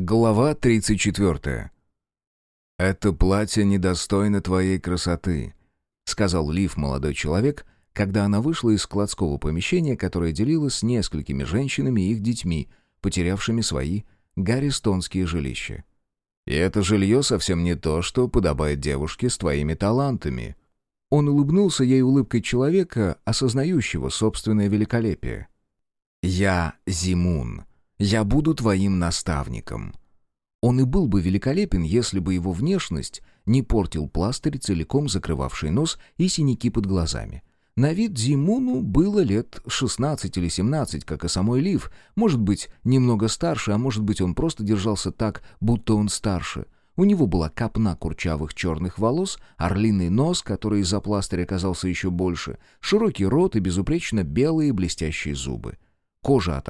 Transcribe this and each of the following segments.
Глава 34. «Это платье недостойно твоей красоты», — сказал Лив молодой человек, когда она вышла из складского помещения, которое делилось с несколькими женщинами и их детьми, потерявшими свои гарристонские жилища. «И это жилье совсем не то, что подобает девушке с твоими талантами». Он улыбнулся ей улыбкой человека, осознающего собственное великолепие. «Я Зимун», я буду твоим наставником». Он и был бы великолепен, если бы его внешность не портил пластырь, целиком закрывавший нос и синяки под глазами. На вид Зимуну было лет 16 или 17, как и самой Лив, может быть, немного старше, а может быть, он просто держался так, будто он старше. У него была копна курчавых черных волос, орлиный нос, который из-за пластыря оказался еще больше, широкий рот и безупречно белые блестящие зубы. Кожа от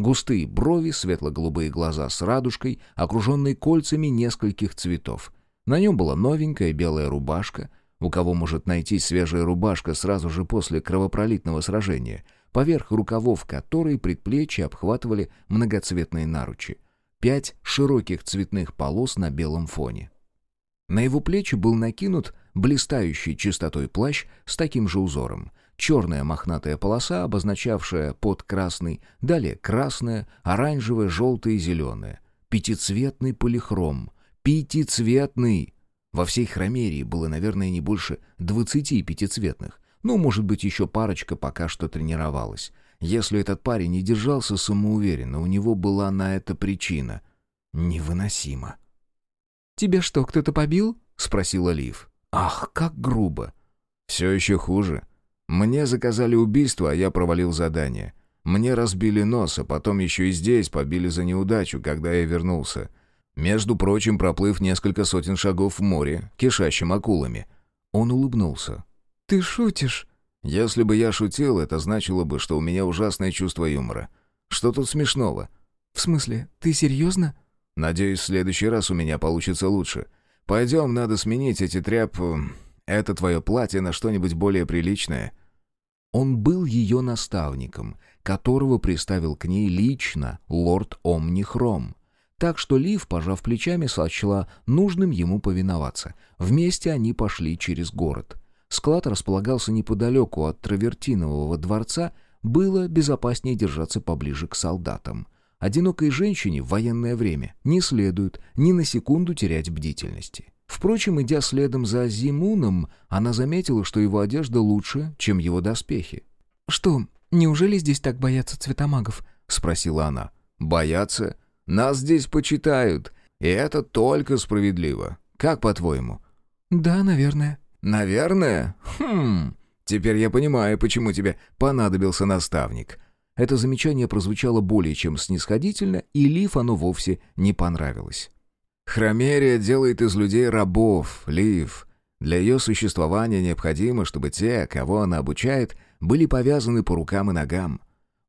Густые брови, светло-голубые глаза с радужкой, окруженные кольцами нескольких цветов. На нем была новенькая белая рубашка. У кого может найти свежая рубашка сразу же после кровопролитного сражения, поверх рукавов которой предплечья обхватывали многоцветные наручи. Пять широких цветных полос на белом фоне. На его плечи был накинут блистающий чистотой плащ с таким же узором черная мохнатая полоса, обозначавшая под красный, далее красная, оранжевая, желтая и зеленая. Пятицветный полихром. Пятицветный! Во всей хромерии было, наверное, не больше двадцати пятицветных. Ну, может быть, еще парочка пока что тренировалась. Если этот парень не держался самоуверенно, у него была на это причина. Невыносимо. «Тебя что, кто-то побил?» — спросила Лив. «Ах, как грубо!» «Все еще хуже. Мне заказали убийство, а я провалил задание. Мне разбили нос, а потом еще и здесь побили за неудачу, когда я вернулся. Между прочим, проплыв несколько сотен шагов в море, кишащим акулами. Он улыбнулся. «Ты шутишь?» «Если бы я шутил, это значило бы, что у меня ужасное чувство юмора. Что тут смешного?» «В смысле, ты серьезно?» «Надеюсь, в следующий раз у меня получится лучше. Пойдем, надо сменить эти тряп... Это твое платье на что-нибудь более приличное». Он был ее наставником, которого приставил к ней лично лорд Омнихром. Так что Лив, пожав плечами, сочла нужным ему повиноваться. Вместе они пошли через город. Склад располагался неподалеку от Травертинового дворца, было безопаснее держаться поближе к солдатам. Одинокой женщине в военное время не следует ни на секунду терять бдительности. Впрочем, идя следом за Зимуном, она заметила, что его одежда лучше, чем его доспехи. «Что, неужели здесь так боятся цветомагов?» — спросила она. «Боятся? Нас здесь почитают, и это только справедливо. Как по-твоему?» «Да, наверное». «Наверное? Хм... Теперь я понимаю, почему тебе понадобился наставник». Это замечание прозвучало более чем снисходительно, и Лив оно вовсе не понравилось. Хромерия делает из людей рабов, Лив. Для ее существования необходимо, чтобы те, кого она обучает, были повязаны по рукам и ногам.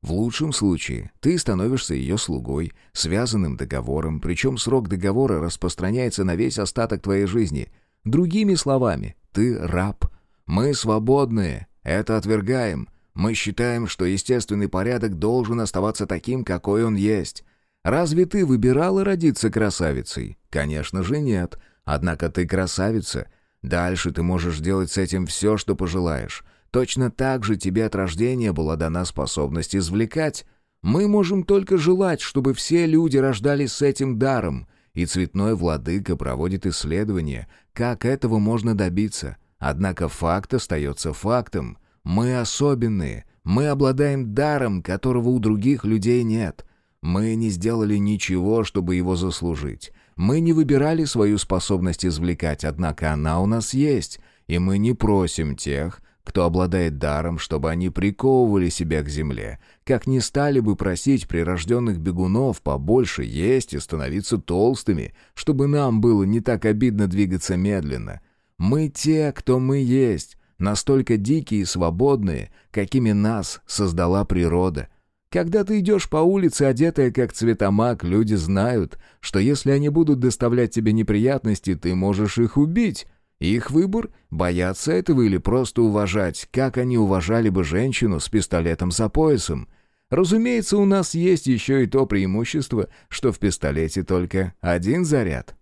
В лучшем случае ты становишься ее слугой, связанным договором, причем срок договора распространяется на весь остаток твоей жизни. Другими словами, ты раб. Мы свободные, это отвергаем. Мы считаем, что естественный порядок должен оставаться таким, какой он есть. Разве ты выбирала родиться красавицей? Конечно же нет. Однако ты красавица. Дальше ты можешь делать с этим все, что пожелаешь. Точно так же тебе от рождения была дана способность извлекать. Мы можем только желать, чтобы все люди рождались с этим даром. И цветной владыка проводит исследования, как этого можно добиться. Однако факт остается фактом. Мы особенные. Мы обладаем даром, которого у других людей нет. Мы не сделали ничего, чтобы его заслужить. Мы не выбирали свою способность извлекать, однако она у нас есть, и мы не просим тех, кто обладает даром, чтобы они приковывали себя к земле, как не стали бы просить прирожденных бегунов побольше есть и становиться толстыми, чтобы нам было не так обидно двигаться медленно. Мы те, кто мы есть, настолько дикие и свободные, какими нас создала природа, когда ты идешь по улице, одетая как цветомаг, люди знают, что если они будут доставлять тебе неприятности, ты можешь их убить. Их выбор — бояться этого или просто уважать, как они уважали бы женщину с пистолетом за поясом. Разумеется, у нас есть еще и то преимущество, что в пистолете только один заряд».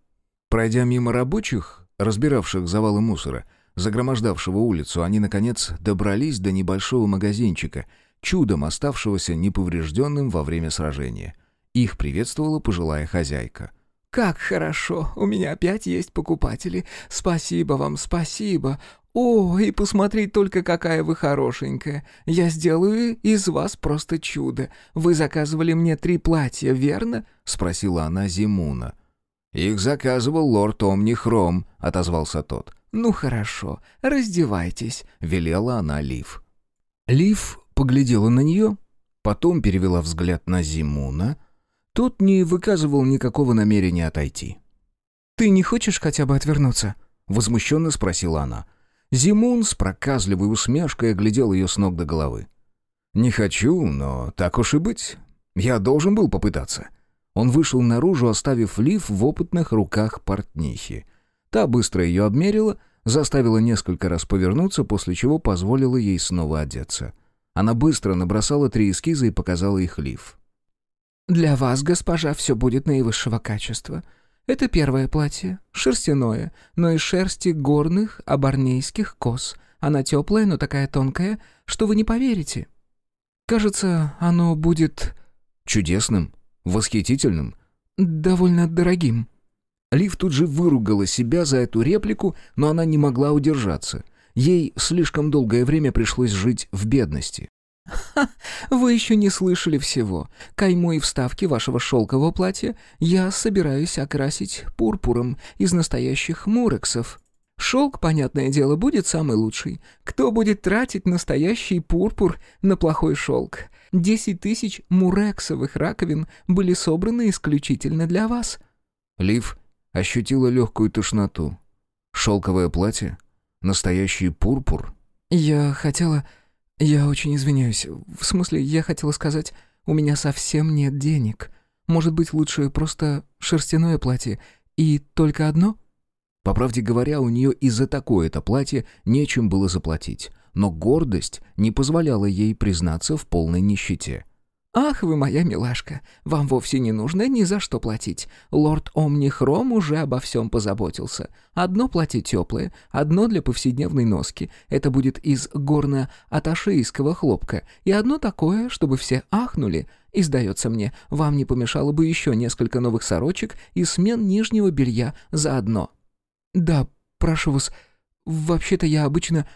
Пройдя мимо рабочих, разбиравших завалы мусора, загромождавшего улицу, они, наконец, добрались до небольшого магазинчика, чудом оставшегося неповрежденным во время сражения. Их приветствовала пожилая хозяйка. «Как хорошо! У меня опять есть покупатели. Спасибо вам, спасибо. О, и посмотреть только, какая вы хорошенькая. Я сделаю из вас просто чудо. Вы заказывали мне три платья, верно?» — спросила она Зимуна. «Их заказывал лорд Омни Хром», — отозвался тот. «Ну хорошо, раздевайтесь», — велела она Лив. Лив поглядела на нее, потом перевела взгляд на Зимуна — тот не выказывал никакого намерения отойти. «Ты не хочешь хотя бы отвернуться?» — возмущенно спросила она. Зимун с проказливой усмешкой оглядел ее с ног до головы. «Не хочу, но так уж и быть. Я должен был попытаться». Он вышел наружу, оставив лиф в опытных руках портнихи. Та быстро ее обмерила, заставила несколько раз повернуться, после чего позволила ей снова одеться. Она быстро набросала три эскиза и показала их лиф. «Для вас, госпожа, все будет наивысшего качества. Это первое платье, шерстяное, но из шерсти горных абарнейских коз. Она теплая, но такая тонкая, что вы не поверите. Кажется, оно будет...» «Чудесным? Восхитительным?» «Довольно дорогим». Лив тут же выругала себя за эту реплику, но она не могла удержаться. Ей слишком долгое время пришлось жить в бедности. «Ха! Вы еще не слышали всего. Кайму и вставки вашего шелкового платья я собираюсь окрасить пурпуром из настоящих мурексов. Шелк, понятное дело, будет самый лучший. Кто будет тратить настоящий пурпур на плохой шелк? Десять тысяч мурексовых раковин были собраны исключительно для вас». Лив ощутила легкую тошноту. «Шелковое платье? Настоящий пурпур?» «Я хотела...» «Я очень извиняюсь. В смысле, я хотела сказать, у меня совсем нет денег. Может быть, лучше просто шерстяное платье и только одно?» По правде говоря, у нее и за такое-то платье нечем было заплатить, но гордость не позволяла ей признаться в полной нищете. «Ах вы моя милашка, вам вовсе не нужно ни за что платить. Лорд Омнихром уже обо всем позаботился. Одно платье теплое, одно для повседневной носки. Это будет из горно-аташийского хлопка. И одно такое, чтобы все ахнули. И, сдается мне, вам не помешало бы еще несколько новых сорочек и смен нижнего белья заодно». «Да, прошу вас, вообще-то я обычно...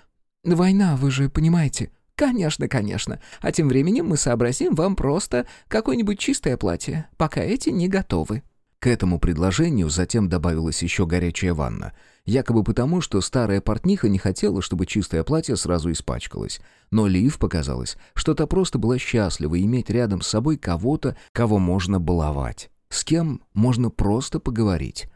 Война, вы же понимаете». «Конечно, конечно. А тем временем мы сообразим вам просто какое-нибудь чистое платье, пока эти не готовы». К этому предложению затем добавилась еще горячая ванна. Якобы потому, что старая портниха не хотела, чтобы чистое платье сразу испачкалось. Но Лив показалось, что та просто была счастлива иметь рядом с собой кого-то, кого можно баловать. С кем можно просто поговорить.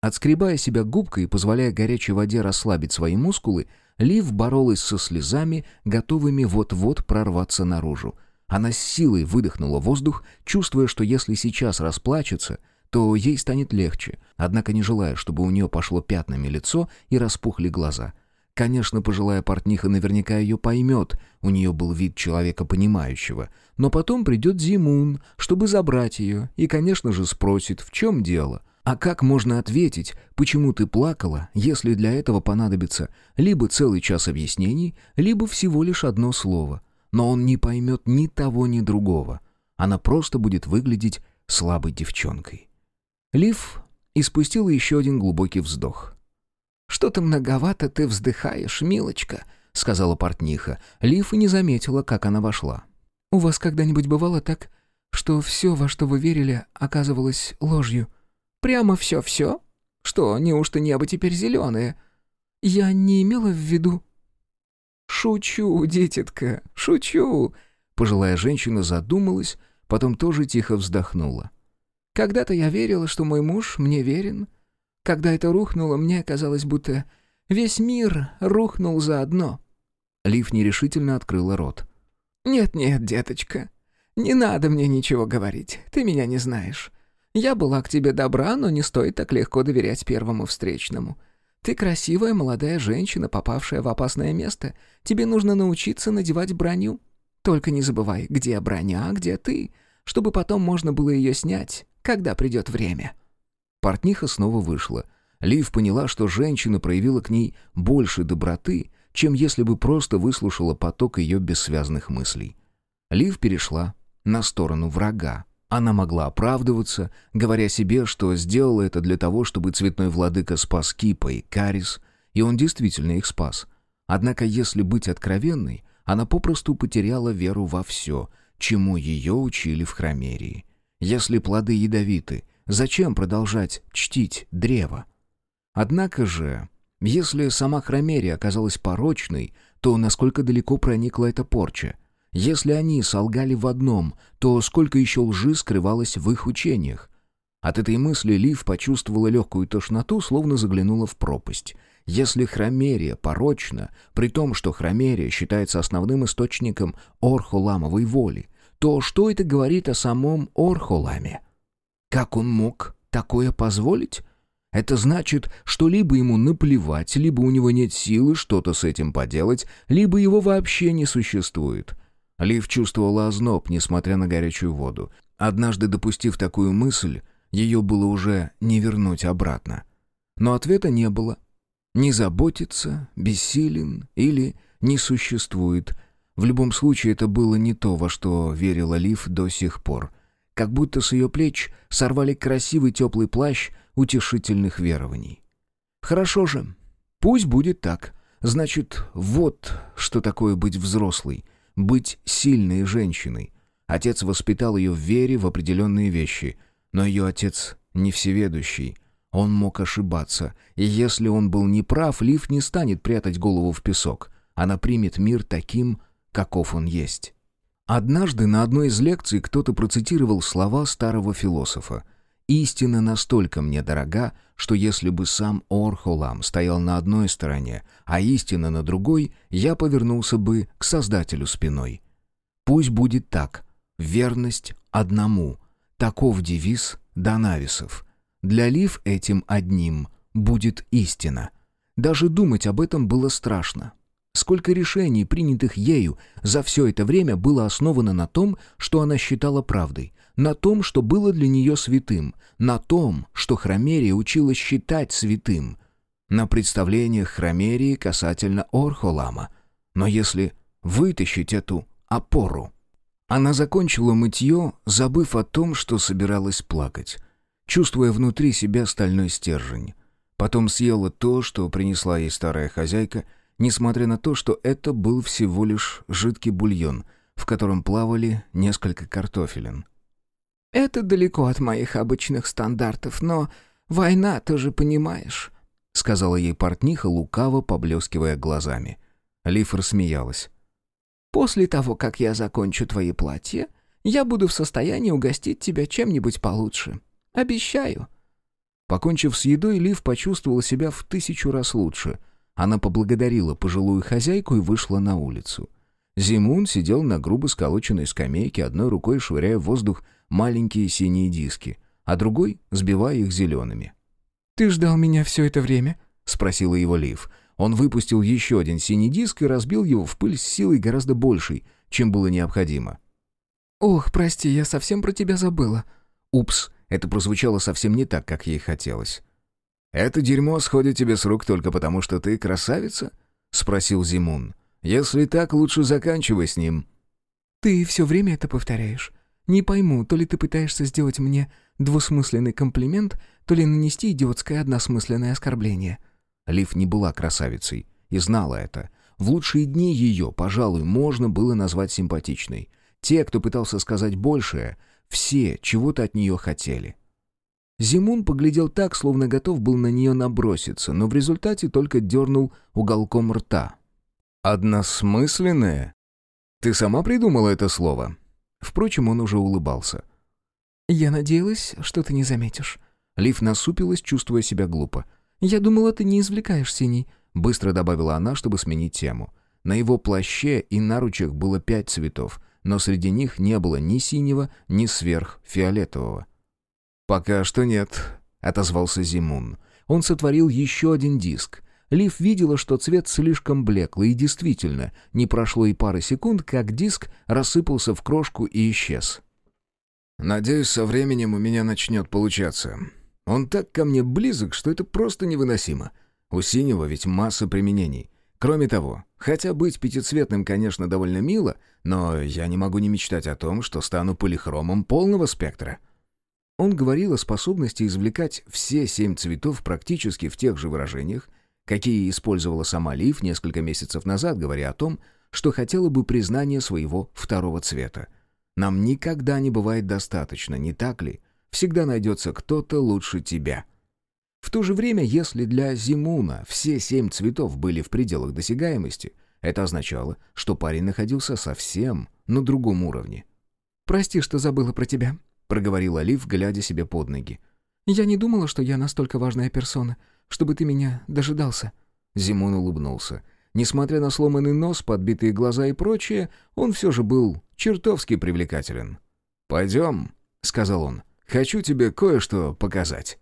Отскребая себя губкой и позволяя горячей воде расслабить свои мускулы, Лив боролась со слезами, готовыми вот-вот прорваться наружу. Она с силой выдохнула воздух, чувствуя, что если сейчас расплачется, то ей станет легче, однако не желая, чтобы у нее пошло пятнами лицо и распухли глаза. Конечно, пожилая портниха наверняка ее поймет, у нее был вид человека понимающего, но потом придет Зимун, чтобы забрать ее, и, конечно же, спросит, в чем дело. А как можно ответить, почему ты плакала, если для этого понадобится либо целый час объяснений, либо всего лишь одно слово? Но он не поймет ни того, ни другого. Она просто будет выглядеть слабой девчонкой. Лив испустила еще один глубокий вздох. «Что-то многовато ты вздыхаешь, милочка», — сказала портниха. Лив и не заметила, как она вошла. «У вас когда-нибудь бывало так, что все, во что вы верили, оказывалось ложью?» Прямо все-все? Что, неужто небо теперь зеленое? Я не имела в виду... Шучу, дитятка, шучу. Пожилая женщина задумалась, потом тоже тихо вздохнула. Когда-то я верила, что мой муж мне верен. Когда это рухнуло, мне казалось, будто весь мир рухнул заодно. Лив нерешительно открыла рот. «Нет-нет, деточка, не надо мне ничего говорить, ты меня не знаешь. Я была к тебе добра, но не стоит так легко доверять первому встречному. Ты красивая молодая женщина, попавшая в опасное место. Тебе нужно научиться надевать броню. Только не забывай, где броня, а где ты, чтобы потом можно было ее снять, когда придет время». Портниха снова вышла. Лив поняла, что женщина проявила к ней больше доброты, чем если бы просто выслушала поток ее бессвязных мыслей. Лив перешла на сторону врага. Она могла оправдываться, говоря себе, что сделала это для того, чтобы цветной владыка спас Кипа и Карис, и он действительно их спас. Однако, если быть откровенной, она попросту потеряла веру во все, чему ее учили в Хромерии. Если плоды ядовиты, зачем продолжать чтить древо? Однако же, если сама Хромерия оказалась порочной, то насколько далеко проникла эта порча – если они солгали в одном, то сколько еще лжи скрывалось в их учениях? От этой мысли Лив почувствовала легкую тошноту, словно заглянула в пропасть. Если хромерия порочна, при том, что хромерия считается основным источником орхоламовой воли, то что это говорит о самом орхоламе? Как он мог такое позволить? Это значит, что либо ему наплевать, либо у него нет силы что-то с этим поделать, либо его вообще не существует. Лив чувствовала озноб, несмотря на горячую воду. Однажды допустив такую мысль, ее было уже не вернуть обратно. Но ответа не было. Не заботится, бессилен или не существует. В любом случае, это было не то, во что верила Лив до сих пор. Как будто с ее плеч сорвали красивый теплый плащ утешительных верований. Хорошо же, пусть будет так. Значит, вот что такое быть взрослой — быть сильной женщиной. Отец воспитал ее в вере в определенные вещи, но ее отец не всеведущий. Он мог ошибаться, и если он был неправ, Лив не станет прятать голову в песок. Она примет мир таким, каков он есть. Однажды на одной из лекций кто-то процитировал слова старого философа — Истина настолько мне дорога, что если бы сам Орхолам стоял на одной стороне, а истина на другой, я повернулся бы к Создателю спиной. Пусть будет так. Верность одному. Таков девиз Данависов. Для Лив этим одним будет истина. Даже думать об этом было страшно. Сколько решений, принятых ею, за все это время было основано на том, что она считала правдой, на том, что было для нее святым, на том, что Хромерия учила считать святым, на представлениях Хромерии касательно Орхолама. Но если вытащить эту опору... Она закончила мытье, забыв о том, что собиралась плакать, чувствуя внутри себя стальной стержень. Потом съела то, что принесла ей старая хозяйка, несмотря на то, что это был всего лишь жидкий бульон, в котором плавали несколько картофелин. «Это далеко от моих обычных стандартов, но война, ты же понимаешь», — сказала ей портниха, лукаво поблескивая глазами. Лиф рассмеялась. «После того, как я закончу твои платья, я буду в состоянии угостить тебя чем-нибудь получше. Обещаю». Покончив с едой, Лив почувствовала себя в тысячу раз лучше. Она поблагодарила пожилую хозяйку и вышла на улицу. Зимун сидел на грубо сколоченной скамейке, одной рукой швыряя в воздух маленькие синие диски, а другой сбивая их зелеными. «Ты ждал меня все это время?» — спросила его Лив. Он выпустил еще один синий диск и разбил его в пыль с силой гораздо большей, чем было необходимо. «Ох, прости, я совсем про тебя забыла». «Упс, это прозвучало совсем не так, как ей хотелось». «Это дерьмо сходит тебе с рук только потому, что ты красавица?» — спросил Зимун. «Если так, лучше заканчивай с ним». «Ты все время это повторяешь. Не пойму, то ли ты пытаешься сделать мне двусмысленный комплимент, то ли нанести идиотское односмысленное оскорбление». Лив не была красавицей и знала это. В лучшие дни ее, пожалуй, можно было назвать симпатичной. Те, кто пытался сказать большее, все чего-то от нее хотели. Зимун поглядел так, словно готов был на нее наброситься, но в результате только дернул уголком рта. «Односмысленное? Ты сама придумала это слово?» Впрочем, он уже улыбался. «Я надеялась, что ты не заметишь». Лив насупилась, чувствуя себя глупо. «Я думала, ты не извлекаешь синий», — быстро добавила она, чтобы сменить тему. На его плаще и наручах было пять цветов, но среди них не было ни синего, ни сверхфиолетового. «Пока что нет», — отозвался Зимун. Он сотворил еще один диск. Лив видела, что цвет слишком блеклый, и действительно, не прошло и пары секунд, как диск рассыпался в крошку и исчез. «Надеюсь, со временем у меня начнет получаться. Он так ко мне близок, что это просто невыносимо. У синего ведь масса применений. Кроме того, хотя быть пятицветным, конечно, довольно мило, но я не могу не мечтать о том, что стану полихромом полного спектра». Он говорил о способности извлекать все семь цветов практически в тех же выражениях, какие использовала сама Лив несколько месяцев назад, говоря о том, что хотела бы признания своего второго цвета. Нам никогда не бывает достаточно, не так ли? Всегда найдется кто-то лучше тебя. В то же время, если для Зимуна все семь цветов были в пределах досягаемости, это означало, что парень находился совсем на другом уровне. «Прости, что забыла про тебя», — проговорила Лив, глядя себе под ноги. «Я не думала, что я настолько важная персона чтобы ты меня дожидался». Зимон улыбнулся. Несмотря на сломанный нос, подбитые глаза и прочее, он все же был чертовски привлекателен. «Пойдем», — сказал он, — «хочу тебе кое-что показать».